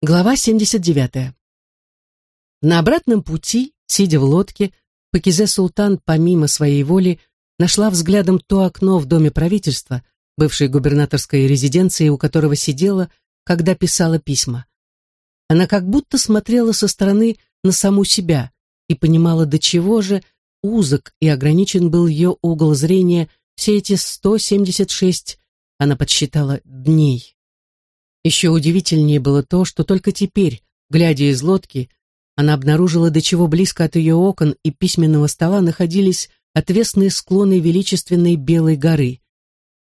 Глава 79. На обратном пути, сидя в лодке, Пакизе Султан, помимо своей воли, нашла взглядом то окно в доме правительства, бывшей губернаторской резиденции, у которого сидела, когда писала письма. Она как будто смотрела со стороны на саму себя и понимала, до чего же узок и ограничен был ее угол зрения все эти 176, она подсчитала, дней. Еще удивительнее было то, что только теперь, глядя из лодки, она обнаружила, до чего близко от ее окон и письменного стола находились отвесные склоны величественной Белой горы.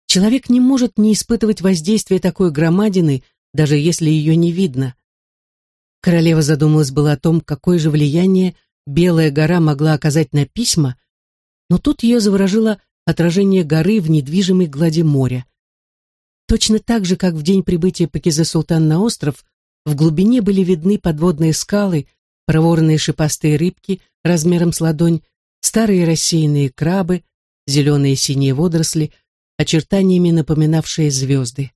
Человек не может не испытывать воздействия такой громадины, даже если ее не видно. Королева задумалась было о том, какое же влияние Белая гора могла оказать на письма, но тут ее заворожило отражение горы в недвижимой глади моря. Точно так же, как в день прибытия Пакиза Султан на остров, в глубине были видны подводные скалы, проворные шипастые рыбки размером с ладонь, старые рассеянные крабы, зеленые синие водоросли, очертаниями напоминавшие звезды.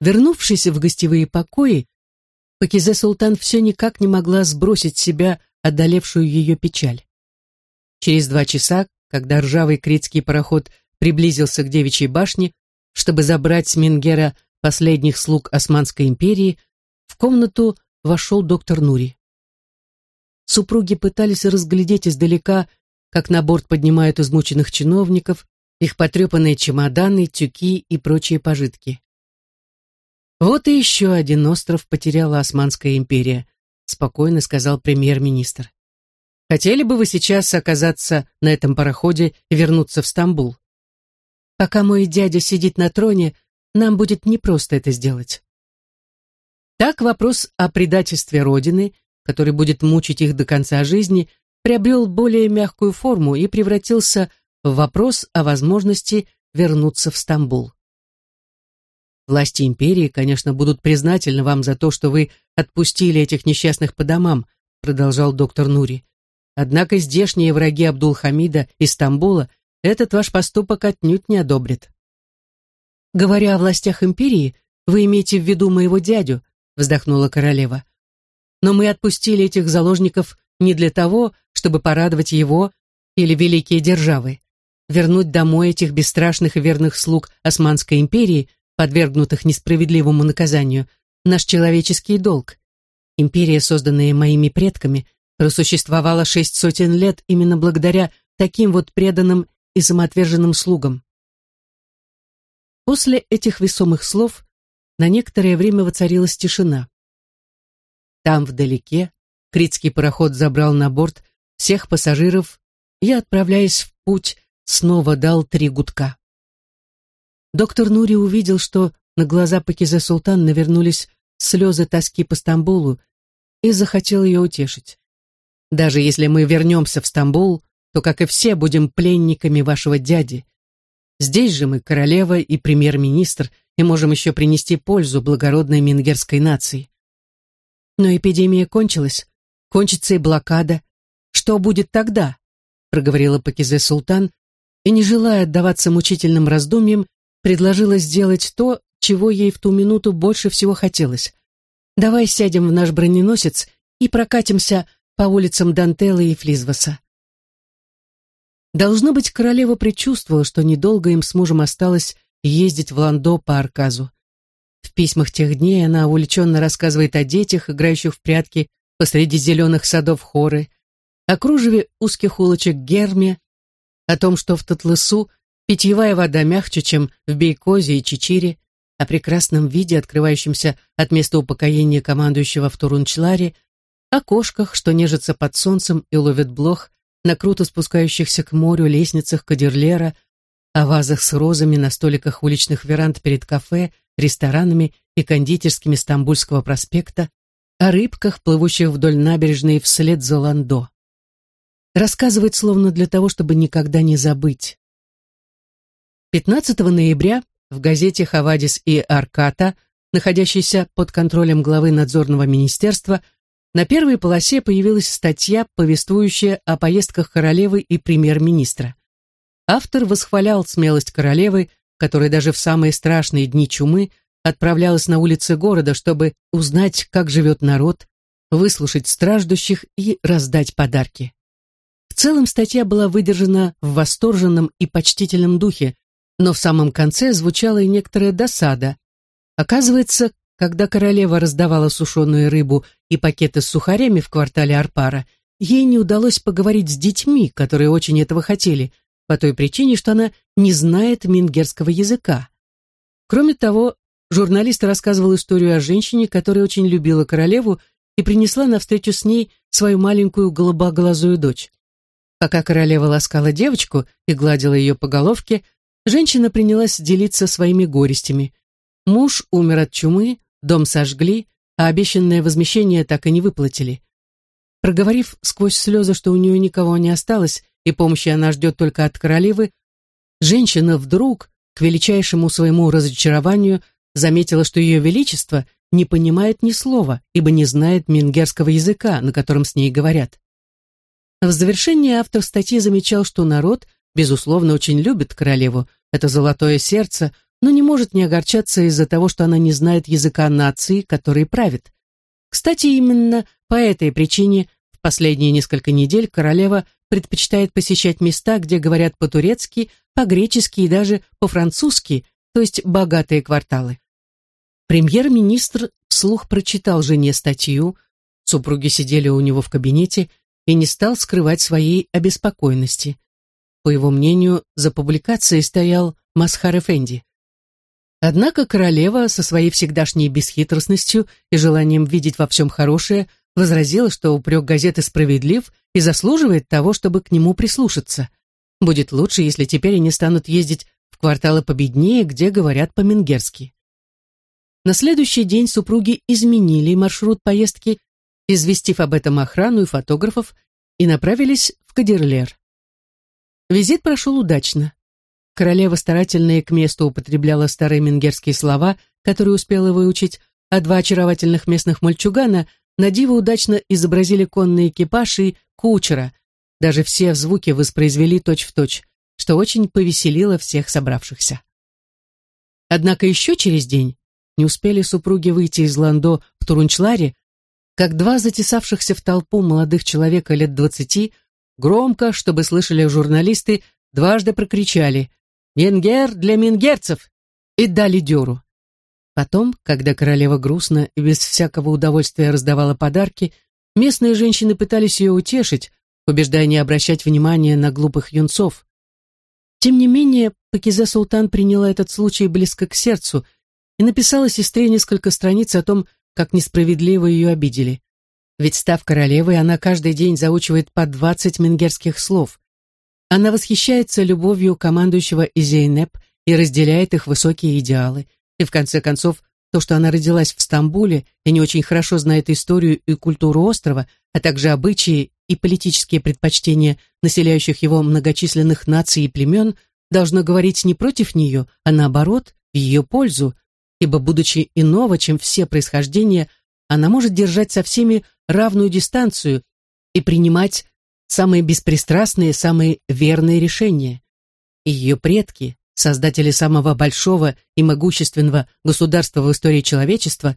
Вернувшись в гостевые покои, Пакизе Султан все никак не могла сбросить с себя одолевшую ее печаль. Через два часа, когда ржавый критский пароход приблизился к девичьей башне, чтобы забрать с Мингера последних слуг Османской империи, в комнату вошел доктор Нури. Супруги пытались разглядеть издалека, как на борт поднимают измученных чиновников, их потрепанные чемоданы, тюки и прочие пожитки. «Вот и еще один остров потеряла Османская империя», спокойно сказал премьер-министр. «Хотели бы вы сейчас оказаться на этом пароходе и вернуться в Стамбул?» Пока мой дядя сидит на троне, нам будет непросто это сделать. Так вопрос о предательстве Родины, который будет мучить их до конца жизни, приобрел более мягкую форму и превратился в вопрос о возможности вернуться в Стамбул. Власти империи, конечно, будут признательны вам за то, что вы отпустили этих несчастных по домам, продолжал доктор Нури. Однако здешние враги Абдул-Хамида из Стамбула этот ваш поступок отнюдь не одобрит. Говоря о властях империи, вы имеете в виду моего дядю, вздохнула королева. Но мы отпустили этих заложников не для того, чтобы порадовать его или великие державы. Вернуть домой этих бесстрашных и верных слуг Османской империи, подвергнутых несправедливому наказанию, наш человеческий долг. Империя, созданная моими предками, просуществовала шесть сотен лет именно благодаря таким вот преданным и самоотверженным слугам. После этих весомых слов на некоторое время воцарилась тишина. Там, вдалеке, критский пароход забрал на борт всех пассажиров и, отправляясь в путь, снова дал три гудка. Доктор Нури увидел, что на глаза Пакизе Султан навернулись слезы тоски по Стамбулу и захотел ее утешить. «Даже если мы вернемся в Стамбул, то, как и все, будем пленниками вашего дяди. Здесь же мы королева и премьер-министр и можем еще принести пользу благородной мингерской нации. Но эпидемия кончилась, кончится и блокада. Что будет тогда? проговорила Пакизе Султан и, не желая отдаваться мучительным раздумьям, предложила сделать то, чего ей в ту минуту больше всего хотелось. Давай сядем в наш броненосец и прокатимся по улицам Дантелла и Флизваса. Должно быть, королева предчувствовала, что недолго им с мужем осталось ездить в Ландо по Арказу. В письмах тех дней она увлеченно рассказывает о детях, играющих в прятки посреди зеленых садов хоры, о кружеве узких улочек Герме, о том, что в Татлысу питьевая вода мягче, чем в Бейкозе и Чичире, о прекрасном виде, открывающемся от места упокоения командующего в Турунчларе, о кошках, что нежатся под солнцем и ловят блох, на круто спускающихся к морю лестницах Кадерлера, о вазах с розами на столиках уличных веранд перед кафе, ресторанами и кондитерскими Стамбульского проспекта, о рыбках, плывущих вдоль набережной вслед за Ландо. Рассказывает словно для того, чтобы никогда не забыть. 15 ноября в газете «Хавадис и Арката», находящейся под контролем главы надзорного министерства, на первой полосе появилась статья, повествующая о поездках королевы и премьер-министра. Автор восхвалял смелость королевы, которая даже в самые страшные дни чумы отправлялась на улицы города, чтобы узнать, как живет народ, выслушать страждущих и раздать подарки. В целом статья была выдержана в восторженном и почтительном духе, но в самом конце звучала и некоторая досада. Оказывается, когда королева раздавала сушеную рыбу и пакеты с сухарями в квартале Арпара, ей не удалось поговорить с детьми, которые очень этого хотели, по той причине, что она не знает мингерского языка. Кроме того, журналист рассказывал историю о женщине, которая очень любила королеву и принесла на встречу с ней свою маленькую голубоглазую дочь. Пока королева ласкала девочку и гладила ее по головке, женщина принялась делиться своими горестями. Муж умер от чумы, дом сожгли, а обещанное возмещение так и не выплатили. Проговорив сквозь слезы, что у нее никого не осталось, и помощи она ждет только от королевы, женщина вдруг, к величайшему своему разочарованию, заметила, что ее величество не понимает ни слова, ибо не знает мингерского языка, на котором с ней говорят. В завершении автор статьи замечал, что народ, безусловно, очень любит королеву, это золотое сердце, но не может не огорчаться из-за того, что она не знает языка нации, которой правит. Кстати, именно по этой причине в последние несколько недель королева предпочитает посещать места, где говорят по-турецки, по-гречески и даже по-французски, то есть богатые кварталы. Премьер-министр вслух прочитал жене статью, супруги сидели у него в кабинете, и не стал скрывать своей обеспокоенности. По его мнению, за публикацией стоял Масхар Эфенди. Однако королева со своей всегдашней бесхитростностью и желанием видеть во всем хорошее возразила, что упрек газеты справедлив и заслуживает того, чтобы к нему прислушаться. Будет лучше, если теперь они станут ездить в кварталы победнее, где говорят по-менгерски. На следующий день супруги изменили маршрут поездки, известив об этом охрану и фотографов, и направились в Кадирлер. Визит прошел удачно. Королева старательно и к месту употребляла старые менгерские слова, которые успела выучить, а два очаровательных местных мальчугана на диво удачно изобразили конный экипаж и кучера. Даже все звуки воспроизвели точь-в-точь, точь, что очень повеселило всех собравшихся. Однако еще через день не успели супруги выйти из Ландо в Турунчларе, как два затесавшихся в толпу молодых человека лет двадцати громко, чтобы слышали журналисты, дважды прокричали «Менгер для менгерцев!» и дали дёру. Потом, когда королева грустно и без всякого удовольствия раздавала подарки, местные женщины пытались ее утешить, убеждая не обращать внимания на глупых юнцов. Тем не менее, Пакизе Султан приняла этот случай близко к сердцу и написала сестре несколько страниц о том, как несправедливо ее обидели. Ведь, став королевой, она каждый день заучивает по двадцать менгерских слов. Она восхищается любовью командующего Изейнеп и разделяет их высокие идеалы. И в конце концов, то, что она родилась в Стамбуле и не очень хорошо знает историю и культуру острова, а также обычаи и политические предпочтения населяющих его многочисленных наций и племен, должно говорить не против нее, а наоборот, в ее пользу, ибо, будучи иного, чем все происхождения, она может держать со всеми равную дистанцию и принимать самые беспристрастные, самые верные решения. И ее предки, создатели самого большого и могущественного государства в истории человечества,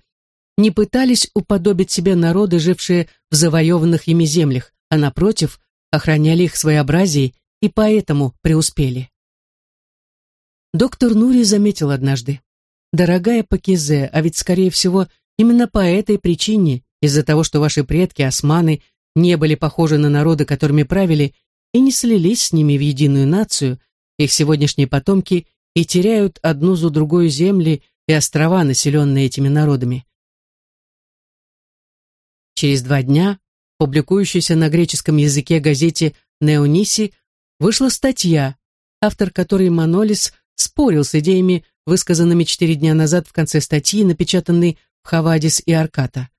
не пытались уподобить себе народы, жившие в завоеванных ими землях, а напротив, охраняли их своеобразие и поэтому преуспели. Доктор Нури заметил однажды. Дорогая Пакизе, а ведь, скорее всего, именно по этой причине, из-за того, что ваши предки, османы, не были похожи на народы, которыми правили, и не слились с ними в единую нацию, их сегодняшние потомки и теряют одну за другой земли и острова, населенные этими народами. Через два дня в публикующейся на греческом языке газете «Неониси» вышла статья, автор которой Манолис спорил с идеями высказанными четыре дня назад в конце статьи, напечатанной в Хавадис и Арката.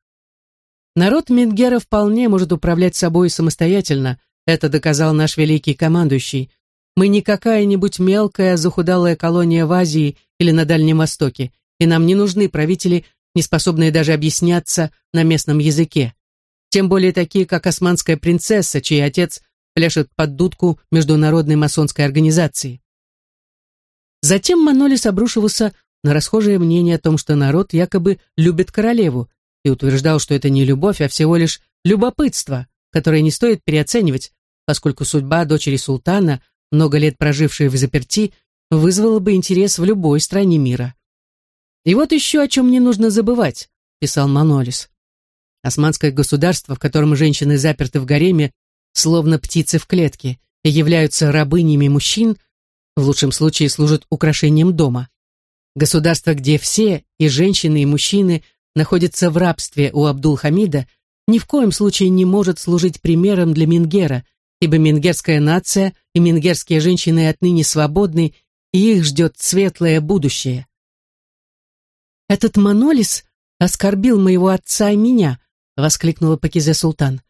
Народ Мингера вполне может управлять собой самостоятельно, это доказал наш великий командующий. Мы не какая-нибудь мелкая захудалая колония в Азии или на Дальнем Востоке, и нам не нужны правители, не способные даже объясняться на местном языке. Тем более такие, как османская принцесса, чей отец пляшет под дудку международной масонской организации. Затем Манолис обрушивался на расхожее мнение о том, что народ якобы любит королеву, и утверждал, что это не любовь, а всего лишь любопытство, которое не стоит переоценивать, поскольку судьба дочери султана, много лет прожившей в заперти, вызвала бы интерес в любой стране мира. «И вот еще о чем не нужно забывать», — писал Манолис. «Османское государство, в котором женщины заперты в гареме, словно птицы в клетке, и являются рабынями мужчин, в лучшем случае служат украшением дома. Государство, где все, и женщины, и мужчины, находятся в рабстве у Абдул-Хамида, ни в коем случае не может служить примером для Мингера, ибо мингерская нация и мингерские женщины отныне свободны, и их ждет светлое будущее. «Этот Манолис оскорбил моего отца и меня», — воскликнула Пакизе Султан.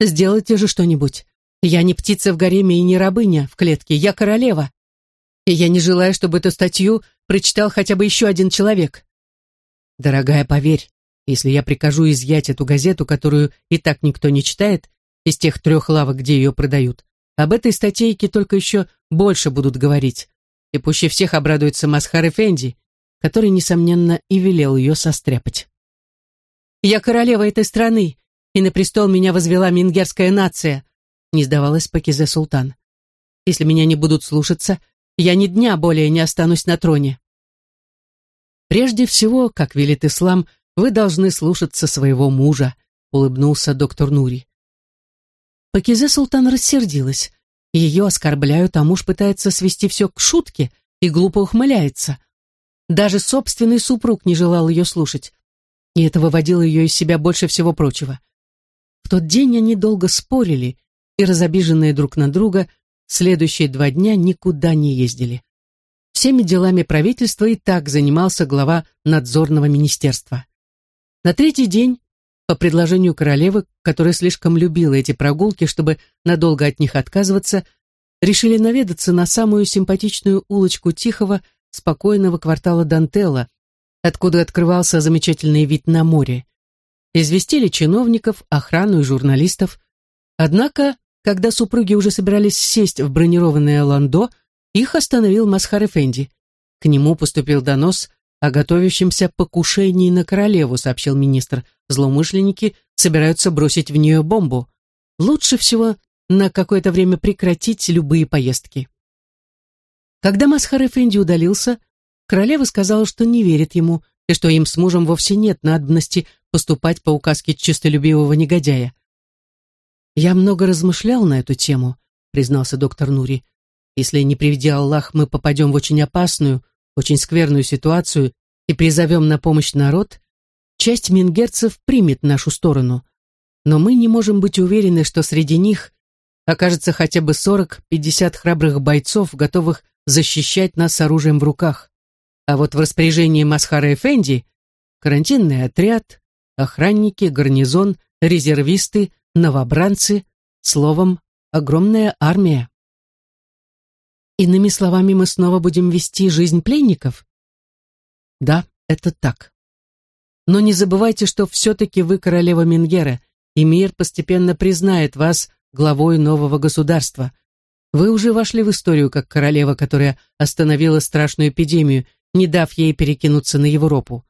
«Сделайте же что-нибудь. Я не птица в гареме и не рабыня в клетке, я королева. И я не желаю, чтобы эту статью прочитал хотя бы еще один человек. Дорогая, поверь, если я прикажу изъять эту газету, которую и так никто не читает, из тех трех лавок, где ее продают, об этой статейке только еще больше будут говорить. И пуще всех обрадуется Масхар Эфенди, который, несомненно, и велел ее состряпать. «Я королева этой страны, и на престол меня возвела мингерская нация», не сдавалась Пакизе Султан. «Если меня не будут слушаться, я ни дня более не останусь на троне». «Прежде всего, как велит ислам, вы должны слушаться своего мужа», улыбнулся доктор Нури. Пакизе Султан рассердилась. Ее оскорбляют, а муж пытается свести все к шутке и глупо ухмыляется. Даже собственный супруг не желал ее слушать, и это выводило ее из себя больше всего прочего. В тот день они долго спорили, и, разобиженные друг на друга, следующие два дня никуда не ездили. Всеми делами правительства и так занимался глава надзорного министерства. На третий день, по предложению королевы, которая слишком любила эти прогулки, чтобы надолго от них отказываться, решили наведаться на самую симпатичную улочку тихого, спокойного квартала Дантелла, откуда открывался замечательный вид на море. Известили чиновников, охрану и журналистов. Однако, когда супруги уже собирались сесть в бронированное ландо, их остановил Масхар Эфенди. К нему поступил донос о готовящемся покушении на королеву, сообщил министр. Злоумышленники собираются бросить в нее бомбу. Лучше всего на какое-то время прекратить любые поездки. Когда Масхар Эфенди удалился, королева сказала, что не верит ему и что им с мужем вовсе нет надобности поступать по указке чистолюбивого негодяя. «Я много размышлял на эту тему», — признался доктор Нури. Если, не приведи Аллах, мы попадем в очень опасную, очень скверную ситуацию и призовем на помощь народ, часть мингерцев примет нашу сторону. Но мы не можем быть уверены, что среди них окажется хотя бы 40-50 храбрых бойцов, готовых защищать нас с оружием в руках. А вот в распоряжении Масхара Эфенди карантинный отряд, охранники, гарнизон, резервисты, новобранцы, словом, огромная армия. Иными словами, мы снова будем вести жизнь пленников? Да, это так. Но не забывайте, что все-таки вы королева Менгера, и мир постепенно признает вас главой нового государства. Вы уже вошли в историю как королева, которая остановила страшную эпидемию, не дав ей перекинуться на Европу.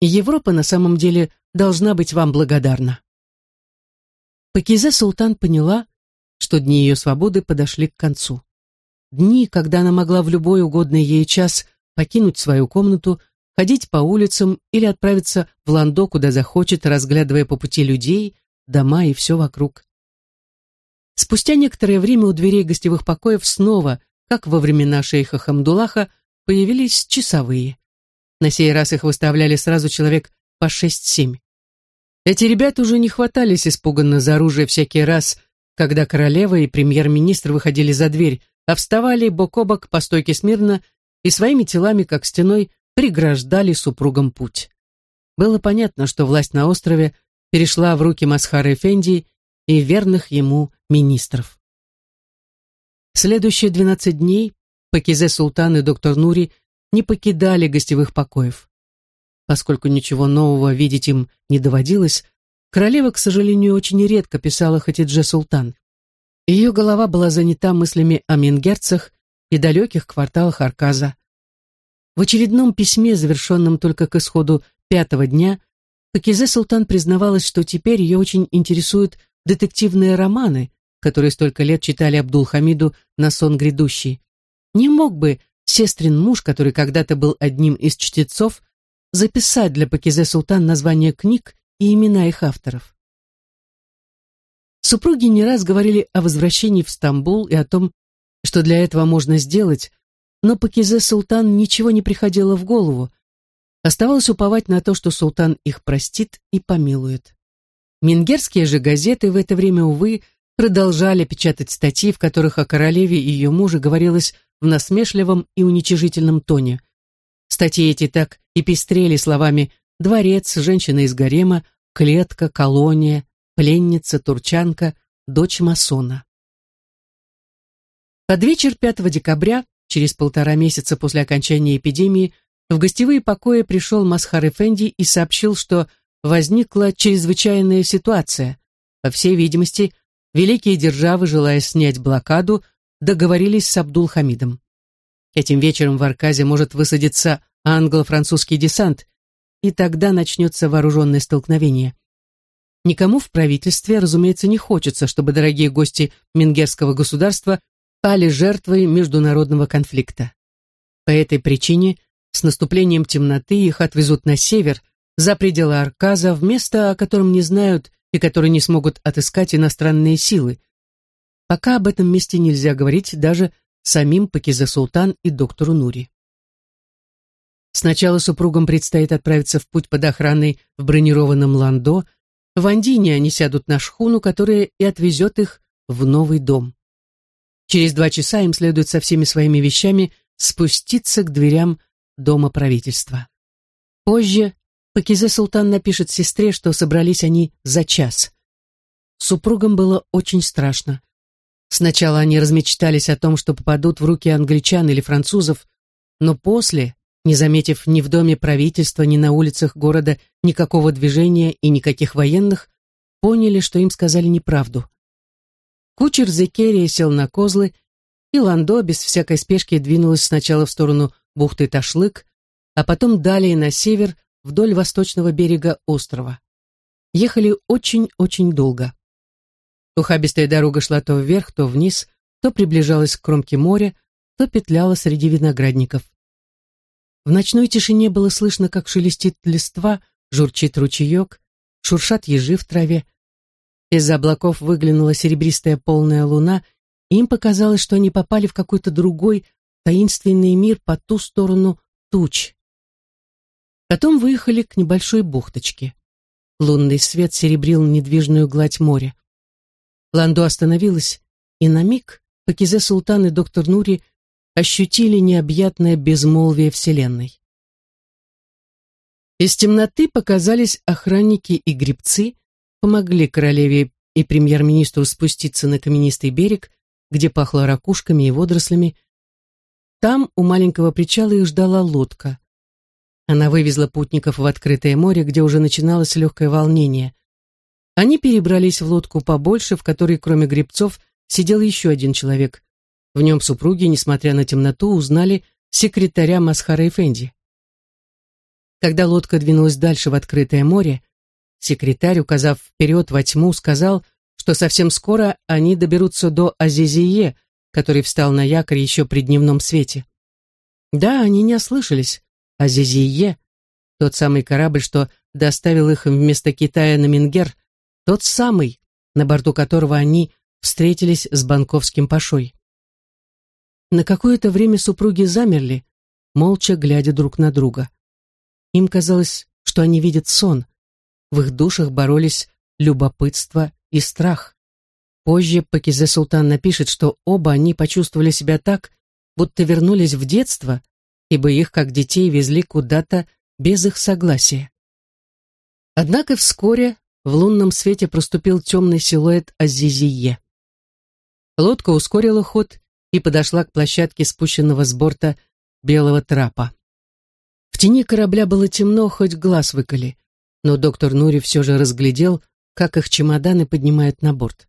И Европа на самом деле должна быть вам благодарна. Пакизе Султан поняла, что дни ее свободы подошли к концу. Дни, когда она могла в любой угодный ей час покинуть свою комнату, ходить по улицам или отправиться в ландо, куда захочет, разглядывая по пути людей, дома и все вокруг. Спустя некоторое время у дверей гостевых покоев снова, как во времена шейха Хамдулаха, появились часовые. На сей раз их выставляли сразу человек по шесть-семь. Эти ребята уже не хватались испуганно за оружие всякий раз, когда королева и премьер-министр выходили за дверь, а вставали бок о бок по стойке смирно и своими телами, как стеной, преграждали супругам путь. Было понятно, что власть на острове перешла в руки Масхара Эфенди и верных ему министров. Следующие двенадцать дней Пакизе Султан и доктор Нури не покидали гостевых покоев. Поскольку ничего нового видеть им не доводилось, королева, к сожалению, очень редко писала Хатидже Султан. Ее голова была занята мыслями о мингерцах и далеких кварталах Арказа. В очередном письме, завершенном только к исходу пятого дня, Пакизе Султан признавалась, что теперь ее очень интересуют детективные романы, которые столько лет читали Абдул-Хамиду на сон грядущий. Не мог бы сестрин муж, который когда-то был одним из чтецов, записать для Пакизе Султан названия книг и имена их авторов. Супруги не раз говорили о возвращении в Стамбул и о том, что для этого можно сделать, но Пакизе Султан ничего не приходило в голову. Оставалось уповать на то, что султан их простит и помилует. Мингерские же газеты в это время, увы, продолжали печатать статьи, в которых о королеве и ее муже говорилось в насмешливом и уничижительном тоне. Статьи эти так и пестрели словами «дворец», «женщина из гарема», «клетка», «колония», «пленница», «турчанка», «дочь масона». Под вечер 5 декабря Через полтора месяца после окончания эпидемии в гостевые покои пришел Масхар Эфенди и сообщил, что возникла чрезвычайная ситуация. По всей видимости, великие державы, желая снять блокаду, договорились с Абдул-Хамидом. Этим вечером в Арказе может высадиться англо-французский десант, и тогда начнется вооруженное столкновение. Никому в правительстве, разумеется, не хочется, чтобы дорогие гости Мингерского государства пали жертвой международного конфликта. По этой причине с наступлением темноты их отвезут на север, за пределы Арказа, в место, о котором не знают и которое не смогут отыскать иностранные силы. Пока об этом месте нельзя говорить даже самим Пакизе Султан и доктору Нури. Сначала супругам предстоит отправиться в путь под охраной в бронированном ландо. В Андине они сядут на шхуну, которая и отвезет их в новый дом. Через два часа им следует со всеми своими вещами спуститься к дверям дома правительства. Позже Пакизе Султан напишет сестре, что собрались они за час. Супругам было очень страшно. Сначала они размечтались о том, что попадут в руки англичан или французов, но после, не заметив ни в доме правительства, ни на улицах города никакого движения и никаких военных, поняли, что им сказали неправду. Кучер Зекерия сел на козлы, и Ландо без всякой спешки двинулась сначала в сторону бухты Ташлык, а потом далее на север вдоль восточного берега острова. Ехали очень-очень долго. Ухабистая дорога шла то вверх, то вниз, то приближалась к кромке моря, то петляла среди виноградников. В ночной тишине было слышно, как шелестит листва, журчит ручеек, шуршат ежи в траве, из-за облаков выглянула серебристая полная луна, и им показалось, что они попали в какой-то другой таинственный мир по ту сторону туч. Потом выехали к небольшой бухточке. Лунный свет серебрил недвижную гладь моря. Ландо остановилась, и на миг Пакизе Султан и доктор Нури ощутили необъятное безмолвие Вселенной. Из темноты показались охранники и гребцы, помогли королеве и премьер-министру спуститься на каменистый берег, где пахло ракушками и водорослями. Там, у маленького причала, их ждала лодка. Она вывезла путников в открытое море, где уже начиналось легкое волнение. Они перебрались в лодку побольше, в которой, кроме гребцов, сидел еще один человек. В нем супруги, несмотря на темноту, узнали секретаря Масхара Эфенди. Когда лодка двинулась дальше в открытое море, Секретарь, указав вперед во тьму, сказал, что совсем скоро они доберутся до Азизие, который встал на якорь еще при дневном свете. Да, они не ослышались. Азизие, тот самый корабль, что доставил их вместо Китая на Мингер, тот самый, на борту которого они встретились с банковским пашой. На какое-то время супруги замерли, молча глядя друг на друга. Им казалось, что они видят сон — в их душах боролись любопытство и страх. Позже Пакизе Султан напишет, что оба они почувствовали себя так, будто вернулись в детство, ибо их, как детей, везли куда-то без их согласия. Однако вскоре в лунном свете проступил темный силуэт Азизие. Лодка ускорила ход и подошла к площадке спущенного с борта белого трапа. В тени корабля было темно, хоть глаз выколи но доктор Нури все же разглядел, как их чемоданы поднимают на борт.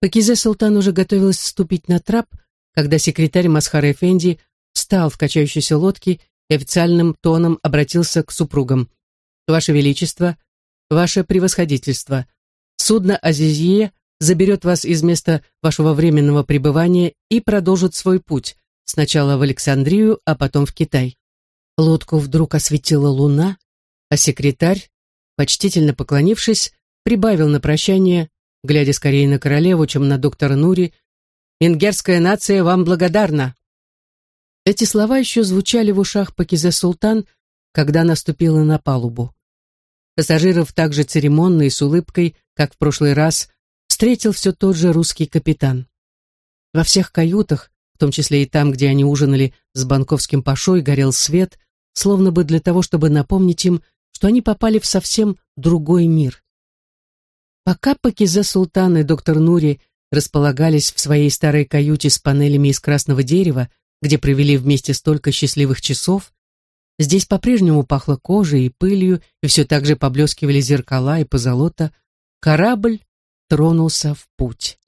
Пакизе Султан уже готовилась вступить на трап, когда секретарь Масхара Эфенди встал в качающейся лодке и официальным тоном обратился к супругам. «Ваше Величество, Ваше Превосходительство, судно Азизье заберет вас из места вашего временного пребывания и продолжит свой путь, сначала в Александрию, а потом в Китай». Лодку вдруг осветила луна, а секретарь, почтительно поклонившись, прибавил на прощание, глядя скорее на королеву, чем на доктора Нури, «Венгерская нация вам благодарна!» Эти слова еще звучали в ушах Пакизе Султан, когда наступила на палубу. Пассажиров также церемонно и с улыбкой, как в прошлый раз, встретил все тот же русский капитан. Во всех каютах, в том числе и там, где они ужинали с банковским пашой, горел свет, словно бы для того, чтобы напомнить им, что они попали в совсем другой мир. Пока Пакизе Султан и доктор Нури располагались в своей старой каюте с панелями из красного дерева, где провели вместе столько счастливых часов, здесь по-прежнему пахло кожей и пылью, и все так же поблескивали зеркала и позолота, корабль тронулся в путь.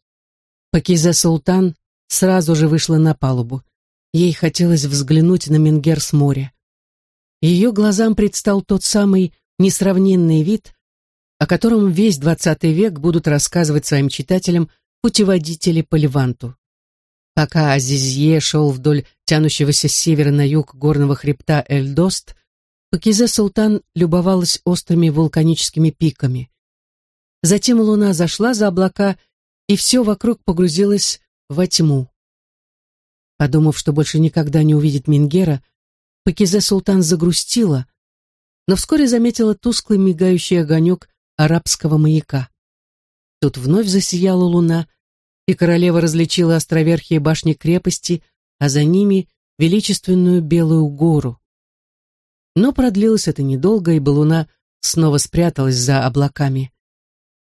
Пакиза Султан сразу же вышла на палубу. Ей хотелось взглянуть на Менгер с моря. Ее глазам предстал тот самый несравненный вид, о котором весь двадцатый век будут рассказывать своим читателям путеводители по Леванту. Пока Азизье шел вдоль тянущегося с севера на юг горного хребта Эльдост, Пакизе Султан любовалась острыми вулканическими пиками. Затем луна зашла за облака, и все вокруг погрузилось во тьму. Подумав, что больше никогда не увидит Мингера, Пакизе Султан загрустила, но вскоре заметила тусклый мигающий огонек арабского маяка. Тут вновь засияла луна, и королева различила островерхие башни крепости, а за ними величественную белую гору. Но продлилось это недолго, и луна снова спряталась за облаками.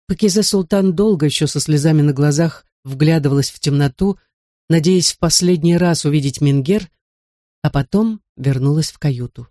Пакизе Султан долго еще со слезами на глазах вглядывалась в темноту, надеясь в последний раз увидеть Мингер, а потом вернулась в каюту.